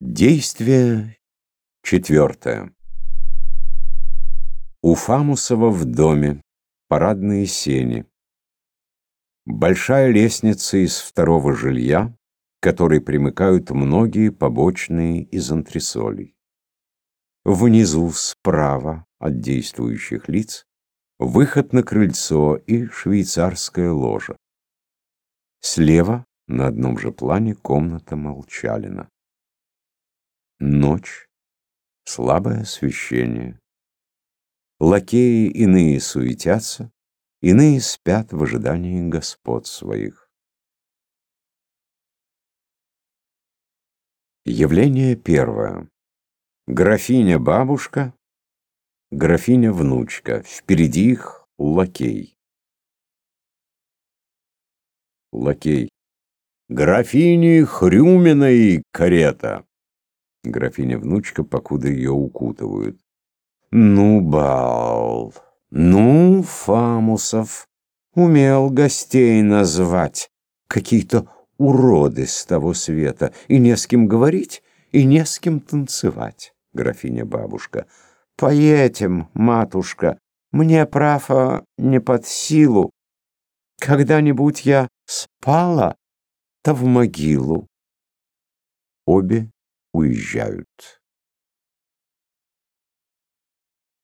Действие четвертое. У Фамусова в доме парадные сени. Большая лестница из второго жилья, к которой примыкают многие побочные из антресолей. Внизу, справа от действующих лиц, выход на крыльцо и швейцарская ложа. Слева, на одном же плане, комната Молчалина. Ночь, слабое освещение. Лакеи иные суетятся, иные спят в ожидании господ своих. Явление первое. Графиня-бабушка, графиня-внучка. Впереди их лакей. Лакей. Графини Хрюминой карета. Графиня-внучка, покуда ее укутывают. Ну, бал, ну, Фамусов, умел гостей назвать. Какие-то уроды с того света, и не с кем говорить, и не с кем танцевать. Графиня-бабушка. Поедем, матушка, мне, право, не под силу. Когда-нибудь я спала, то в могилу. Обе уезжают.